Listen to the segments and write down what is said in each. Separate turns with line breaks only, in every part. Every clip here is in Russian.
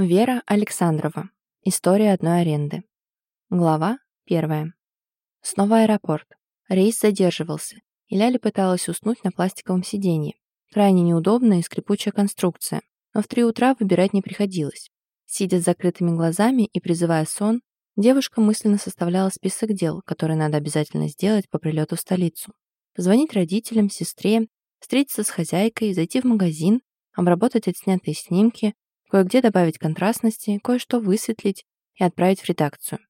Вера Александрова. История одной аренды. Глава первая. Снова аэропорт. Рейс задерживался, и Ляля пыталась уснуть на пластиковом сиденье. Крайне неудобная и скрипучая конструкция, но в три утра выбирать не приходилось. Сидя с закрытыми глазами и призывая сон, девушка мысленно составляла список дел, которые надо обязательно сделать по прилету в столицу. Позвонить родителям, сестре, встретиться с хозяйкой, зайти в магазин, обработать отснятые снимки, кое-где добавить контрастности, кое-что высветлить и отправить в редакцию.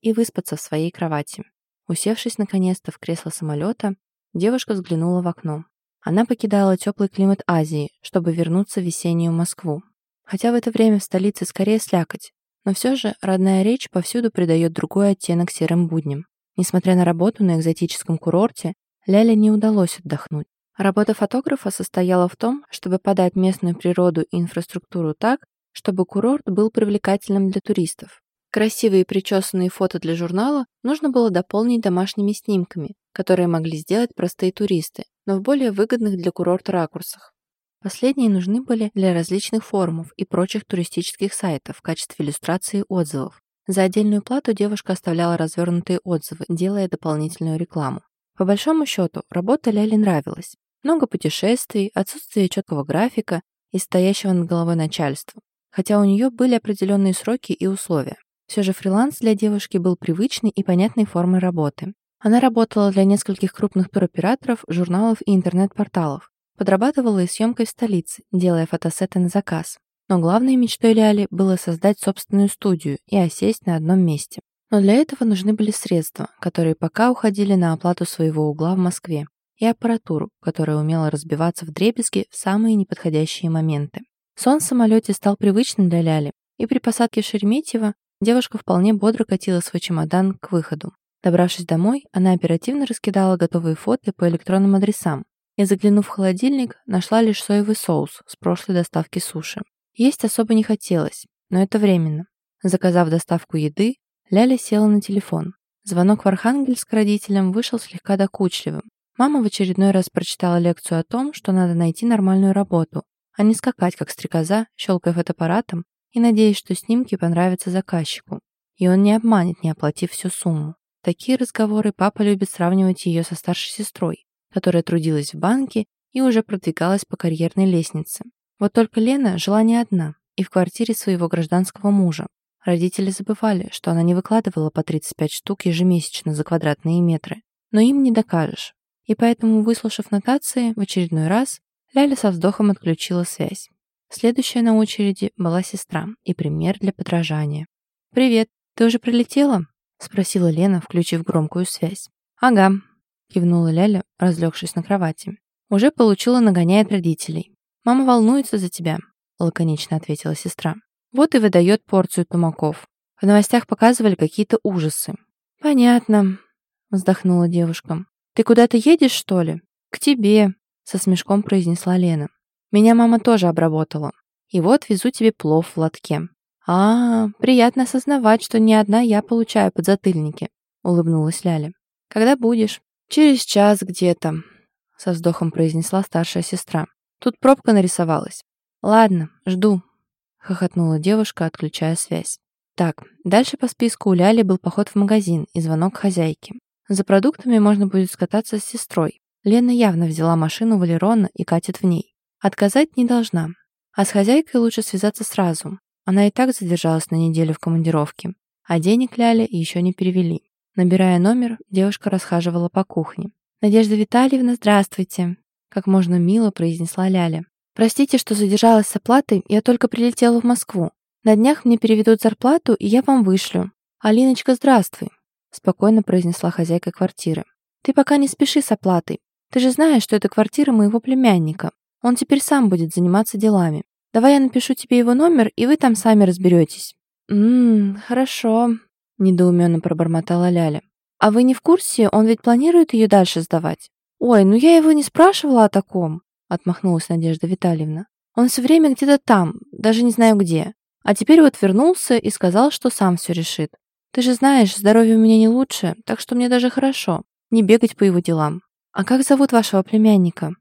И выспаться в своей кровати. Усевшись наконец-то в кресло самолета, девушка взглянула в окно. Она покидала теплый климат Азии, чтобы вернуться в весеннюю Москву. Хотя в это время в столице скорее слякоть, но все же родная речь повсюду придает другой оттенок серым будням. Несмотря на работу на экзотическом курорте, Ляле не удалось отдохнуть. Работа фотографа состояла в том, чтобы подать местную природу и инфраструктуру так, чтобы курорт был привлекательным для туристов. Красивые причесанные фото для журнала нужно было дополнить домашними снимками, которые могли сделать простые туристы, но в более выгодных для курорта ракурсах. Последние нужны были для различных форумов и прочих туристических сайтов в качестве иллюстрации отзывов. За отдельную плату девушка оставляла развернутые отзывы, делая дополнительную рекламу. По большому счету, работа Ляли нравилась. Много путешествий, отсутствие четкого графика и стоящего над головой начальства. Хотя у нее были определенные сроки и условия. Все же фриланс для девушки был привычной и понятной формой работы. Она работала для нескольких крупных туроператоров, журналов и интернет-порталов. Подрабатывала и съемкой в столице, делая фотосеты на заказ. Но главной мечтой Ляли было создать собственную студию и осесть на одном месте. Но для этого нужны были средства, которые пока уходили на оплату своего угла в Москве и аппаратуру, которая умела разбиваться в дребезги в самые неподходящие моменты. Сон в самолете стал привычным для Ляли, и при посадке в Шереметьево девушка вполне бодро катила свой чемодан к выходу. Добравшись домой, она оперативно раскидала готовые фото по электронным адресам и, заглянув в холодильник, нашла лишь соевый соус с прошлой доставки суши. Есть особо не хотелось, но это временно. Заказав доставку еды, Ляля села на телефон. Звонок в Архангельск родителям вышел слегка докучливым, Мама в очередной раз прочитала лекцию о том, что надо найти нормальную работу, а не скакать как стрекоза, щелкая фотоаппаратом и надеясь, что снимки понравятся заказчику. И он не обманет, не оплатив всю сумму. Такие разговоры папа любит сравнивать ее со старшей сестрой, которая трудилась в банке и уже продвигалась по карьерной лестнице. Вот только Лена жила не одна и в квартире своего гражданского мужа. Родители забывали, что она не выкладывала по 35 штук ежемесячно за квадратные метры. Но им не докажешь и поэтому, выслушав нотации в очередной раз, Ляля со вздохом отключила связь. Следующая на очереди была сестра и пример для подражания. «Привет, ты уже прилетела?» — спросила Лена, включив громкую связь. «Ага», — кивнула Ляля, разлегшись на кровати. «Уже получила нагоняя от родителей. Мама волнуется за тебя», — лаконично ответила сестра. «Вот и выдает порцию тумаков. В новостях показывали какие-то ужасы». «Понятно», — вздохнула девушка. «Ты куда-то едешь, что ли?» «К тебе», — со смешком произнесла Лена. «Меня мама тоже обработала. И вот везу тебе плов в лотке». «А, приятно осознавать, что не одна я получаю подзатыльники», — улыбнулась Ляля. «Когда будешь?» «Через час где-то», — со вздохом произнесла старшая сестра. «Тут пробка нарисовалась». «Ладно, жду», — хохотнула девушка, отключая связь. Так, дальше по списку у Ляли был поход в магазин и звонок хозяйке. За продуктами можно будет скататься с сестрой. Лена явно взяла машину Валерона и катит в ней. Отказать не должна. А с хозяйкой лучше связаться сразу. Она и так задержалась на неделю в командировке. А денег Ляля еще не перевели. Набирая номер, девушка расхаживала по кухне. «Надежда Витальевна, здравствуйте!» Как можно мило произнесла Ляля. «Простите, что задержалась с оплатой, я только прилетела в Москву. На днях мне переведут зарплату, и я вам вышлю. Алиночка, здравствуй спокойно произнесла хозяйка квартиры. «Ты пока не спеши с оплатой. Ты же знаешь, что это квартира моего племянника. Он теперь сам будет заниматься делами. Давай я напишу тебе его номер, и вы там сами разберетесь». «Ммм, хорошо», — недоуменно пробормотала Ляля. «А вы не в курсе? Он ведь планирует ее дальше сдавать?» «Ой, ну я его не спрашивала о таком», — отмахнулась Надежда Витальевна. «Он все время где-то там, даже не знаю где. А теперь вот вернулся и сказал, что сам все решит. Ты же знаешь, здоровье у меня не лучше, так что мне даже хорошо. Не бегать по его делам. А как зовут вашего племянника?»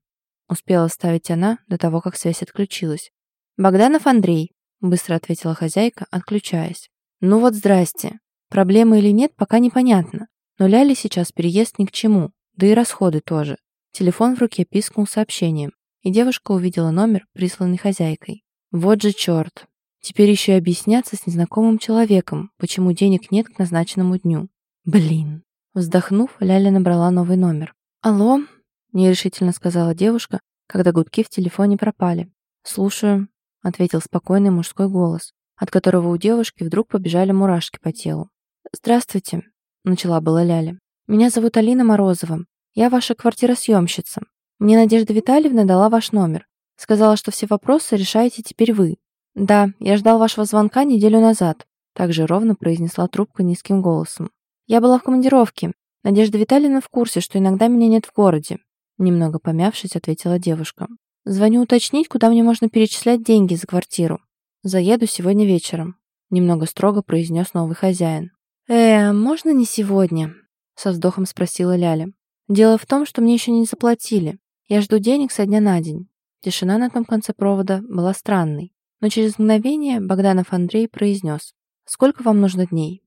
Успела вставить она до того, как связь отключилась. «Богданов Андрей. быстро ответила хозяйка, отключаясь. Ну вот здрасте. Проблема или нет, пока непонятно. Но Ляли сейчас переезд ни к чему, да и расходы тоже. Телефон в руке пискнул сообщением, и девушка увидела номер, присланный хозяйкой. Вот же черт. Теперь еще и объясняться с незнакомым человеком, почему денег нет к назначенному дню. Блин. Вздохнув, Ляля набрала новый номер. «Алло?» – нерешительно сказала девушка, когда гудки в телефоне пропали. «Слушаю», – ответил спокойный мужской голос, от которого у девушки вдруг побежали мурашки по телу. «Здравствуйте», – начала была Ляля. «Меня зовут Алина Морозова. Я ваша квартиросъемщица. Мне Надежда Витальевна дала ваш номер. Сказала, что все вопросы решаете теперь вы. Да, я ждал вашего звонка неделю назад», – также ровно произнесла трубка низким голосом. «Я была в командировке. Надежда Витальевна в курсе, что иногда меня нет в городе. Немного помявшись, ответила девушка. «Звоню уточнить, куда мне можно перечислять деньги за квартиру. Заеду сегодня вечером», — немного строго произнес новый хозяин. «Э, можно не сегодня?» — со вздохом спросила Ляля. «Дело в том, что мне еще не заплатили. Я жду денег со дня на день». Тишина на том конце провода была странной, но через мгновение Богданов Андрей произнес. «Сколько вам нужно дней?»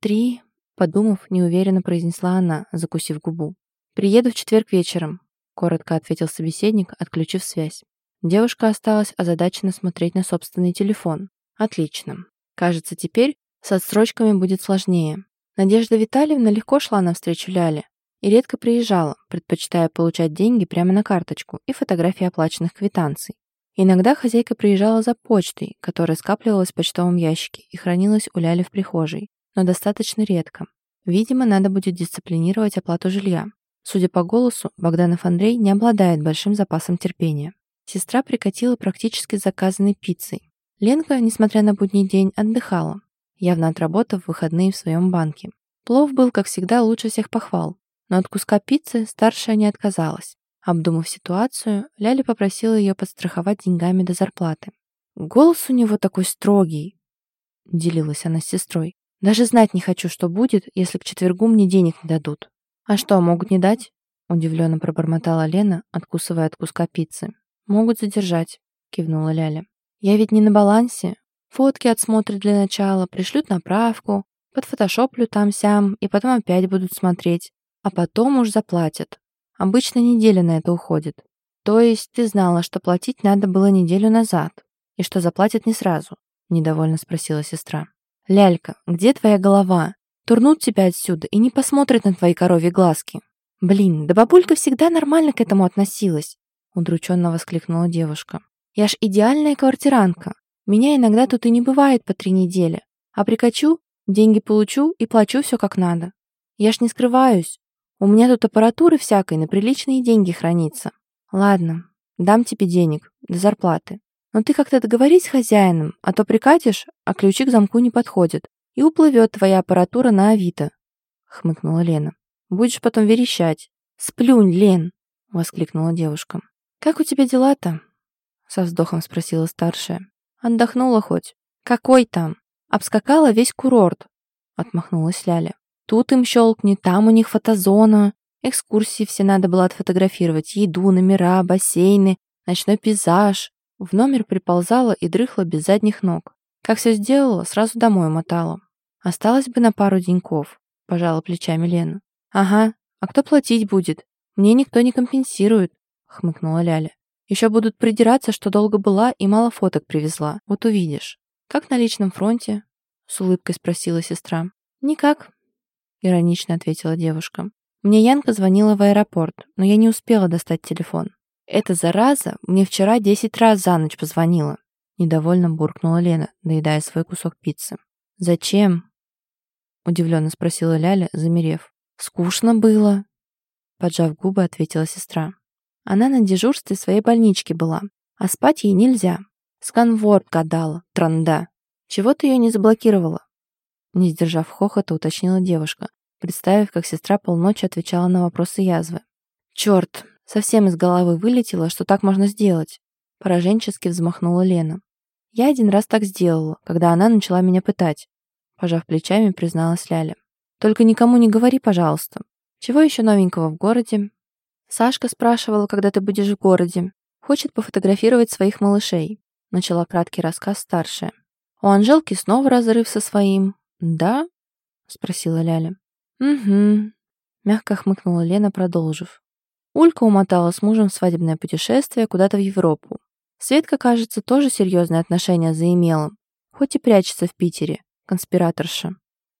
«Три», — подумав, неуверенно произнесла она, закусив губу. «Приеду в четверг вечером коротко ответил собеседник, отключив связь. Девушка осталась озадаченно смотреть на собственный телефон. Отлично. Кажется, теперь с отсрочками будет сложнее. Надежда Витальевна легко шла навстречу Ляле и редко приезжала, предпочитая получать деньги прямо на карточку и фотографии оплаченных квитанций. Иногда хозяйка приезжала за почтой, которая скапливалась в почтовом ящике и хранилась у Ляли в прихожей, но достаточно редко. Видимо, надо будет дисциплинировать оплату жилья. Судя по голосу, Богданов Андрей не обладает большим запасом терпения. Сестра прикатила практически заказанной пиццей. Ленка, несмотря на будний день, отдыхала, явно отработав выходные в своем банке. Плов был, как всегда, лучше всех похвал, но от куска пиццы старшая не отказалась. Обдумав ситуацию, Ляля попросила ее подстраховать деньгами до зарплаты. «Голос у него такой строгий», — делилась она с сестрой. «Даже знать не хочу, что будет, если к четвергу мне денег не дадут». «А что, могут не дать?» — удивленно пробормотала Лена, откусывая от куска пиццы. «Могут задержать», — кивнула Ляля. «Я ведь не на балансе. Фотки отсмотрят для начала, пришлют направку, подфотошоплю там-сям, и потом опять будут смотреть. А потом уж заплатят. Обычно неделя на это уходит. То есть ты знала, что платить надо было неделю назад, и что заплатят не сразу?» — недовольно спросила сестра. «Лялька, где твоя голова? Турнут тебя отсюда и не посмотрят на твои коровьи глазки. Блин, да бабулька всегда нормально к этому относилась, удрученно воскликнула девушка. Я ж идеальная квартиранка. Меня иногда тут и не бывает по три недели. А прикачу, деньги получу и плачу все как надо. Я ж не скрываюсь. У меня тут аппаратуры всякой на приличные деньги хранится. Ладно, дам тебе денег, до зарплаты. Но ты как-то договорись с хозяином, а то прикатишь, а ключи к замку не подходят и уплывет твоя аппаратура на Авито», — хмыкнула Лена. «Будешь потом верещать». «Сплюнь, Лен!» — воскликнула девушка. «Как у тебя дела-то?» — со вздохом спросила старшая. «Отдохнула хоть?» «Какой там?» «Обскакала весь курорт», — отмахнулась Ляля. «Тут им щелкни, там у них фотозона. Экскурсии все надо было отфотографировать. Еду, номера, бассейны, ночной пейзаж». В номер приползала и дрыхла без задних ног. Как все сделала, сразу домой мотала. Осталось бы на пару деньков, пожала плечами Лена. Ага, а кто платить будет? Мне никто не компенсирует, хмыкнула Ляля. Еще будут придираться, что долго была и мало фоток привезла. Вот увидишь. Как на личном фронте? С улыбкой спросила сестра. Никак, иронично ответила девушка. Мне Янка звонила в аэропорт, но я не успела достать телефон. Эта зараза мне вчера десять раз за ночь позвонила. Недовольно буркнула Лена, доедая свой кусок пиццы. «Зачем?» Удивленно спросила Ляля, замерев. «Скучно было», — поджав губы, ответила сестра. Она на дежурстве своей больнички была, а спать ей нельзя. Сканворд гадала, транда. Чего ты ее не заблокировала? Не сдержав хохота, уточнила девушка, представив, как сестра полночи отвечала на вопросы язвы. Черт, совсем из головы вылетело, что так можно сделать. Пораженчески взмахнула Лена. Я один раз так сделала, когда она начала меня пытать. Пожав плечами, призналась Ляля. «Только никому не говори, пожалуйста. Чего еще новенького в городе?» Сашка спрашивала, когда ты будешь в городе. Хочет пофотографировать своих малышей. начала краткий рассказ старшая. У Анжелки снова разрыв со своим. Да? спросила Ляля. Угу. Мягко хмыкнула Лена, продолжив. Улька умотала с мужем в свадебное путешествие куда-то в Европу. Светка, кажется, тоже серьезные отношения заимела, хоть и прячется в Питере, конспираторша.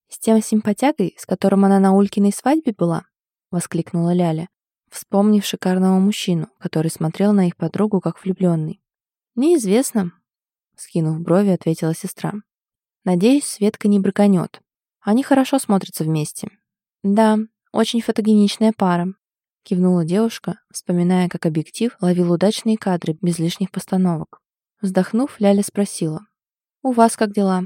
«С тем симпатягой, с которым она на Улькиной свадьбе была?» — воскликнула Ляля, вспомнив шикарного мужчину, который смотрел на их подругу как влюбленный. «Неизвестно», — скинув брови, ответила сестра. «Надеюсь, Светка не браканет. Они хорошо смотрятся вместе». «Да, очень фотогеничная пара», — кивнула девушка, вспоминая, как объектив ловил удачные кадры без лишних постановок. Вздохнув, Ляля спросила. «У вас как дела?»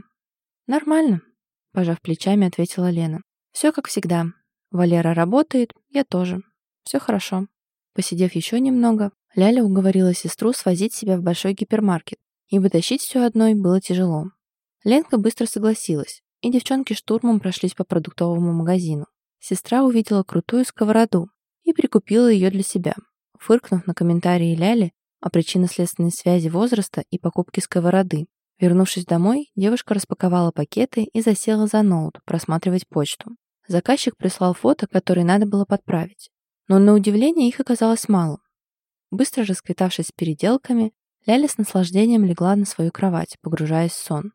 «Нормально», — пожав плечами, ответила Лена. «Все как всегда. Валера работает, я тоже. Все хорошо». Посидев еще немного, Ляля уговорила сестру свозить себя в большой гипермаркет, ибо тащить все одной было тяжело. Ленка быстро согласилась, и девчонки штурмом прошлись по продуктовому магазину. Сестра увидела крутую сковороду и прикупила ее для себя, фыркнув на комментарии Ляли о причинно-следственной связи возраста и покупки сковороды. Вернувшись домой, девушка распаковала пакеты и засела за ноут просматривать почту. Заказчик прислал фото, которые надо было подправить. Но на удивление их оказалось мало. Быстро расквитавшись с переделками, Ляля с наслаждением легла на свою кровать, погружаясь в сон.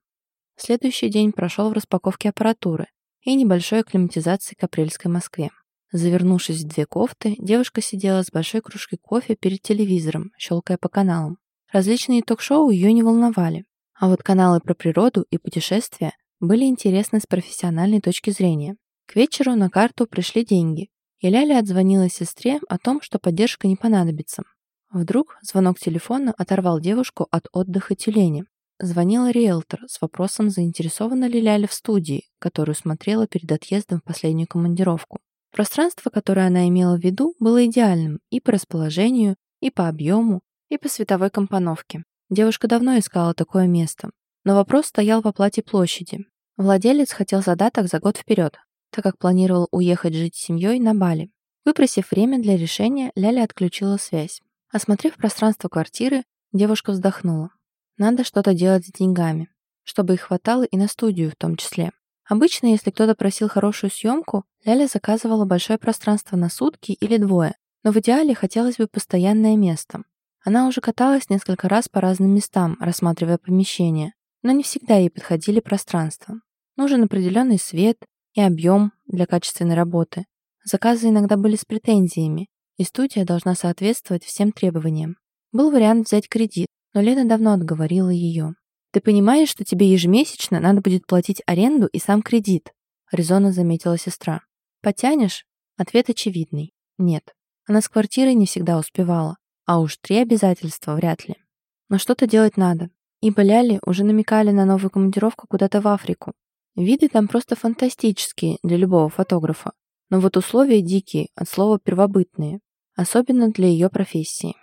Следующий день прошел в распаковке аппаратуры и небольшой акклиматизации к апрельской Москве. Завернувшись в две кофты, девушка сидела с большой кружкой кофе перед телевизором, щелкая по каналам. Различные ток-шоу ее не волновали, а вот каналы про природу и путешествия были интересны с профессиональной точки зрения. К вечеру на карту пришли деньги, и Ляля отзвонила сестре о том, что поддержка не понадобится. Вдруг звонок телефона оторвал девушку от отдыха тюлени. Звонила риэлтор с вопросом, заинтересована ли Ляля в студии, которую смотрела перед отъездом в последнюю командировку. Пространство, которое она имела в виду, было идеальным и по расположению, и по объему, и по световой компоновке. Девушка давно искала такое место, но вопрос стоял в оплате площади. Владелец хотел задаток за год вперед, так как планировал уехать жить с семьей на Бали. Выпросив время для решения, Ляля отключила связь. Осмотрев пространство квартиры, девушка вздохнула. Надо что-то делать с деньгами, чтобы их хватало и на студию в том числе. Обычно, если кто-то просил хорошую съемку, Ляля заказывала большое пространство на сутки или двое, но в идеале хотелось бы постоянное место. Она уже каталась несколько раз по разным местам, рассматривая помещения, но не всегда ей подходили пространства. Нужен определенный свет и объем для качественной работы. Заказы иногда были с претензиями, и студия должна соответствовать всем требованиям. Был вариант взять кредит, но Лена давно отговорила ее. «Ты понимаешь, что тебе ежемесячно надо будет платить аренду и сам кредит?» резонно заметила сестра. «Потянешь?» Ответ очевидный. Нет. Она с квартирой не всегда успевала, а уж три обязательства вряд ли. Но что-то делать надо. Ибо Ляли уже намекали на новую командировку куда-то в Африку. Виды там просто фантастические для любого фотографа. Но вот условия дикие, от слова первобытные особенно для ее профессии.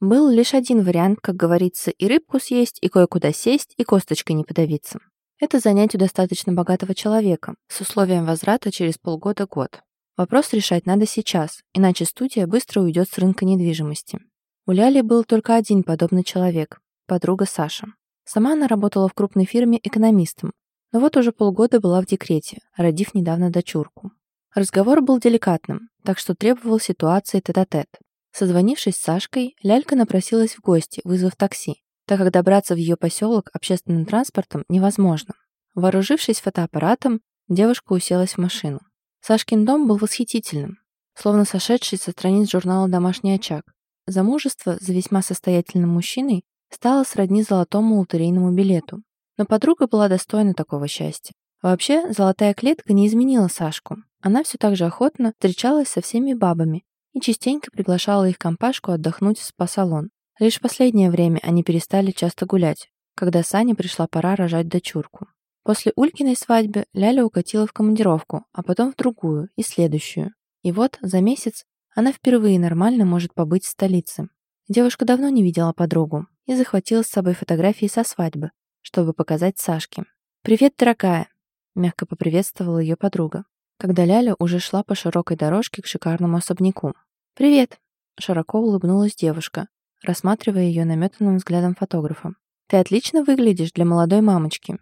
Был лишь один вариант, как говорится, и рыбку съесть, и кое-куда сесть, и косточкой не подавиться. Это занять у достаточно богатого человека, с условием возврата через полгода-год. Вопрос решать надо сейчас, иначе студия быстро уйдет с рынка недвижимости. У Ляли был только один подобный человек – подруга Саша. Сама она работала в крупной фирме экономистом, но вот уже полгода была в декрете, родив недавно дочурку. Разговор был деликатным, так что требовал ситуации тет-а-тет. -тет. Созвонившись с Сашкой, Лялька напросилась в гости, вызвав такси, так как добраться в ее поселок общественным транспортом невозможно. Вооружившись фотоаппаратом, девушка уселась в машину. Сашкин дом был восхитительным, словно сошедший со страниц журнала «Домашний очаг». Замужество за весьма состоятельным мужчиной стало сродни золотому лотерейному билету. Но подруга была достойна такого счастья. Вообще, золотая клетка не изменила Сашку. Она все так же охотно встречалась со всеми бабами и частенько приглашала их компашку отдохнуть в спа-салон. Лишь в последнее время они перестали часто гулять, когда Сане пришла пора рожать дочурку. После Улькиной свадьбы Ляля укатила в командировку, а потом в другую и следующую. И вот за месяц она впервые нормально может побыть в столице. Девушка давно не видела подругу и захватила с собой фотографии со свадьбы, чтобы показать Сашке. «Привет, дорогая!» – мягко поприветствовала ее подруга когда Ляля уже шла по широкой дорожке к шикарному особняку. «Привет!» — широко улыбнулась девушка, рассматривая ее наметанным взглядом фотографа. Ты отлично выглядишь для молодой мамочки».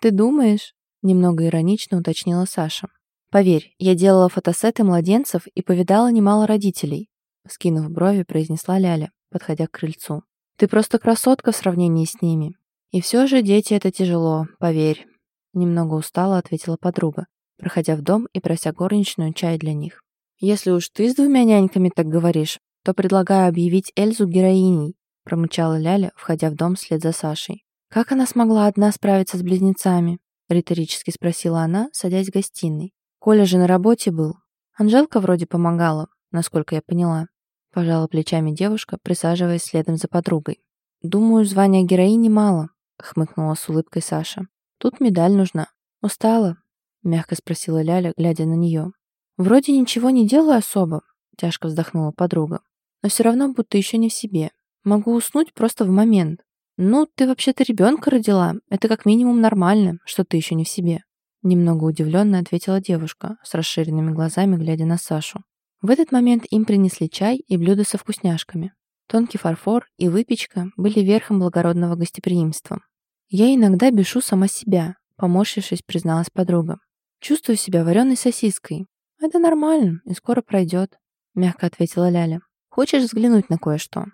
«Ты думаешь?» — немного иронично уточнила Саша. «Поверь, я делала фотосеты младенцев и повидала немало родителей», скинув брови, произнесла Ляля, подходя к крыльцу. «Ты просто красотка в сравнении с ними. И все же дети — это тяжело, поверь». Немного устала, ответила подруга, проходя в дом и прося горничную чай для них. «Если уж ты с двумя няньками так говоришь, то предлагаю объявить Эльзу героиней», промычала Ляля, входя в дом вслед за Сашей. «Как она смогла одна справиться с близнецами?» риторически спросила она, садясь в гостиной. Коля же на работе был. Анжелка вроде помогала, насколько я поняла. Пожала плечами девушка, присаживаясь следом за подругой. «Думаю, звания героини мало», — хмыкнула с улыбкой Саша. «Тут медаль нужна. Устала?» — мягко спросила Ляля, глядя на нее. «Вроде ничего не делаю особо», — тяжко вздохнула подруга. «Но все равно будто еще не в себе. Могу уснуть просто в момент. Ну, ты вообще-то ребенка родила. Это как минимум нормально, что ты еще не в себе». Немного удивленно ответила девушка, с расширенными глазами глядя на Сашу. В этот момент им принесли чай и блюда со вкусняшками. Тонкий фарфор и выпечка были верхом благородного гостеприимства. «Я иногда бешу сама себя», — поморщившись, призналась подруга. «Чувствую себя вареной сосиской. Это нормально и скоро пройдет», — мягко ответила Ляля. «Хочешь взглянуть на кое-что?»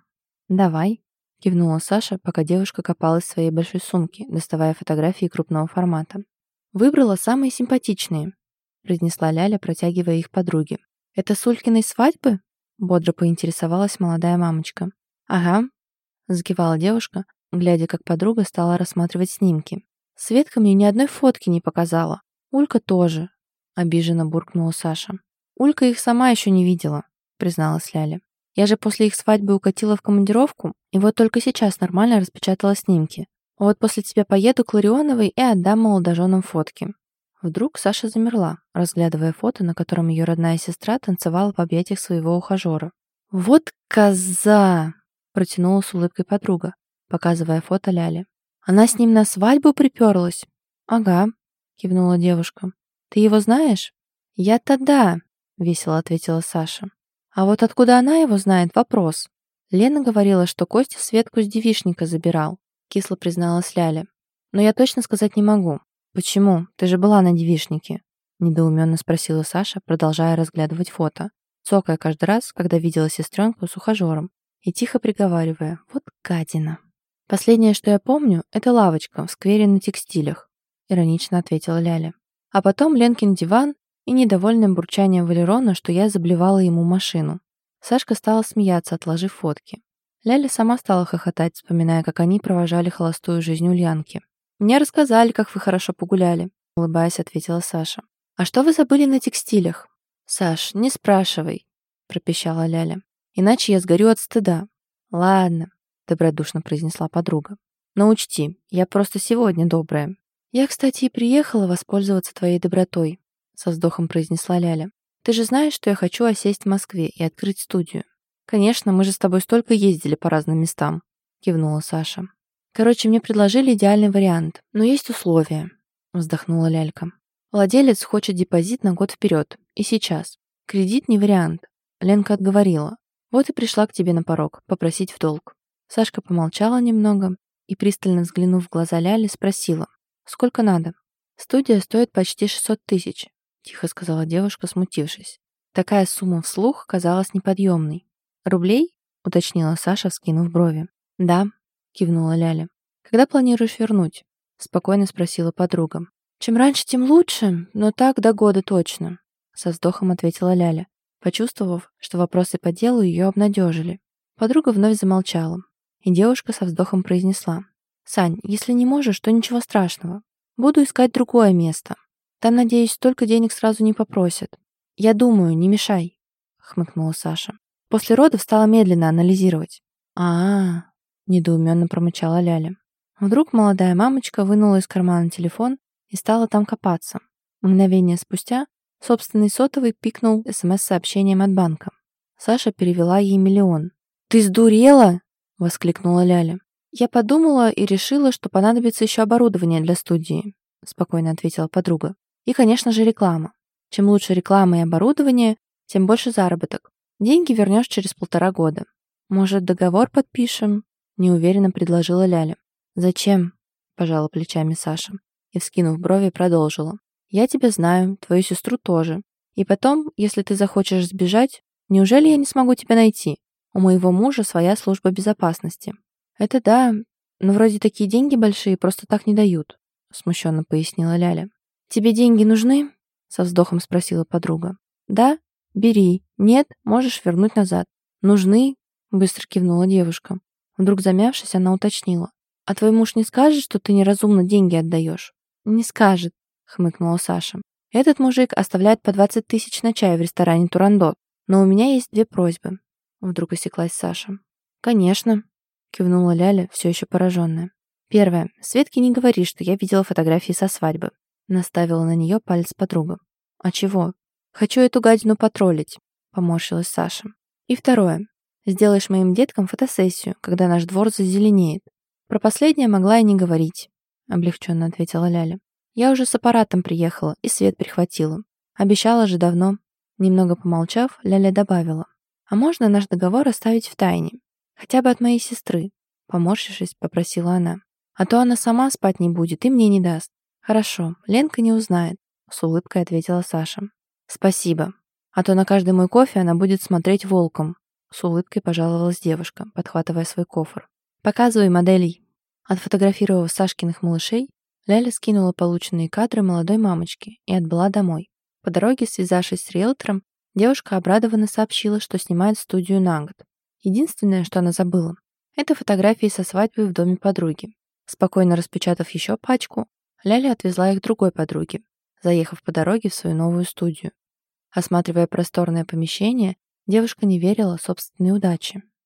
«Давай», — кивнула Саша, пока девушка копалась в своей большой сумке, доставая фотографии крупного формата. «Выбрала самые симпатичные», — произнесла Ляля, протягивая их подруге. «Это с Улькиной свадьбы?» — бодро поинтересовалась молодая мамочка. «Ага», — закивала девушка, глядя, как подруга стала рассматривать снимки. «Светка мне ни одной фотки не показала. Улька тоже», — обиженно буркнула Саша. «Улька их сама еще не видела», — призналась Ляля. «Я же после их свадьбы укатила в командировку, и вот только сейчас нормально распечатала снимки. Вот после тебя поеду к Ларионовой и отдам молодоженам фотки». Вдруг Саша замерла, разглядывая фото, на котором ее родная сестра танцевала в объятиях своего ухажера. «Вот коза!» — протянула с улыбкой подруга, показывая фото Ляли. «Она с ним на свадьбу приперлась?» «Ага», — кивнула девушка. «Ты его знаешь?» «Я-то да», — весело ответила Саша. «А вот откуда она его знает, вопрос. Лена говорила, что Костя Светку с девишника забирал кисло призналась Ляля. «Но я точно сказать не могу. Почему? Ты же была на девишнике?» недоуменно спросила Саша, продолжая разглядывать фото, цокая каждый раз, когда видела сестренку с ухажером, и тихо приговаривая «Вот гадина». «Последнее, что я помню, это лавочка в сквере на текстилях», иронично ответила Ляля. А потом Ленкин диван и недовольным бурчанием Валерона, что я заблевала ему машину. Сашка стала смеяться, отложив фотки. Ляля сама стала хохотать, вспоминая, как они провожали холостую жизнь Ульянки. «Мне рассказали, как вы хорошо погуляли», — улыбаясь, ответила Саша. «А что вы забыли на текстилях?» «Саш, не спрашивай», — пропищала Ляля. «Иначе я сгорю от стыда». «Ладно», — добродушно произнесла подруга. «Но учти, я просто сегодня добрая». «Я, кстати, и приехала воспользоваться твоей добротой», — со вздохом произнесла Ляля. «Ты же знаешь, что я хочу осесть в Москве и открыть студию. «Конечно, мы же с тобой столько ездили по разным местам», — кивнула Саша. «Короче, мне предложили идеальный вариант, но есть условия», — вздохнула Лялька. «Владелец хочет депозит на год вперед, и сейчас. Кредит не вариант». Ленка отговорила. «Вот и пришла к тебе на порог, попросить в долг». Сашка помолчала немного и, пристально взглянув в глаза Ляли, спросила. «Сколько надо?» «Студия стоит почти 600 тысяч», — тихо сказала девушка, смутившись. Такая сумма вслух казалась неподъемной. «Рублей?» — уточнила Саша, скинув брови. «Да», — кивнула Ляля. «Когда планируешь вернуть?» — спокойно спросила подруга. «Чем раньше, тем лучше, но так до года точно», — со вздохом ответила Ляля, почувствовав, что вопросы по делу ее обнадежили. Подруга вновь замолчала, и девушка со вздохом произнесла. «Сань, если не можешь, то ничего страшного. Буду искать другое место. Там, надеюсь, столько денег сразу не попросят. Я думаю, не мешай», — хмыкнула Саша. После родов стала медленно анализировать. а, -а, недоуменно промычала Ляля. Вдруг молодая мамочка вынула из кармана телефон и стала там копаться. Мгновение спустя собственный сотовый пикнул СМС-сообщением от банка. Саша перевела ей миллион. «Ты сдурела?» — воскликнула Ляля. «Я подумала и решила, что понадобится еще оборудование для студии», — спокойно ответила подруга. «И, конечно же, реклама. Чем лучше реклама и оборудование, тем больше заработок. Деньги вернешь через полтора года. Может, договор подпишем?» Неуверенно предложила Ляля. «Зачем?» — пожала плечами Саша и, вскинув брови, продолжила. «Я тебя знаю, твою сестру тоже. И потом, если ты захочешь сбежать, неужели я не смогу тебя найти? У моего мужа своя служба безопасности». «Это да, но вроде такие деньги большие просто так не дают», — смущенно пояснила Ляля. «Тебе деньги нужны?» — со вздохом спросила подруга. «Да? Бери. Нет, можешь вернуть назад. Нужны?» — быстро кивнула девушка. Вдруг замявшись, она уточнила. «А твой муж не скажет, что ты неразумно деньги отдаешь?» «Не скажет», — хмыкнула Саша. «Этот мужик оставляет по 20 тысяч на чай в ресторане «Турандот». Но у меня есть две просьбы». Вдруг осеклась Саша. «Конечно», — кивнула Ляля, все еще пораженная. «Первое. Светке не говори, что я видела фотографии со свадьбы». Наставила на нее палец подруга. «А чего? Хочу эту гадину потроллить», — поморщилась Саша. «И второе. Сделаешь моим деткам фотосессию, когда наш двор зазеленеет. Про последнее могла и не говорить», — облегченно ответила Ляля. «Я уже с аппаратом приехала и свет прихватила. Обещала же давно». Немного помолчав, Ляля добавила. «А можно наш договор оставить в тайне? Хотя бы от моей сестры?» Поморщившись, попросила она. «А то она сама спать не будет и мне не даст». «Хорошо, Ленка не узнает», — с улыбкой ответила Саша. «Спасибо. А то на каждый мой кофе она будет смотреть волком», — с улыбкой пожаловалась девушка, подхватывая свой кофр. «Показывай моделей». Отфотографировав Сашкиных малышей, Ляля скинула полученные кадры молодой мамочки и отбыла домой. По дороге, связавшись с риэлтором, девушка обрадованно сообщила, что снимает студию на год. Единственное, что она забыла, это фотографии со свадьбы в доме подруги. Спокойно распечатав еще пачку, Ляля отвезла их другой подруге, заехав по дороге в свою новую студию. Осматривая просторное помещение, девушка не верила собственной удаче.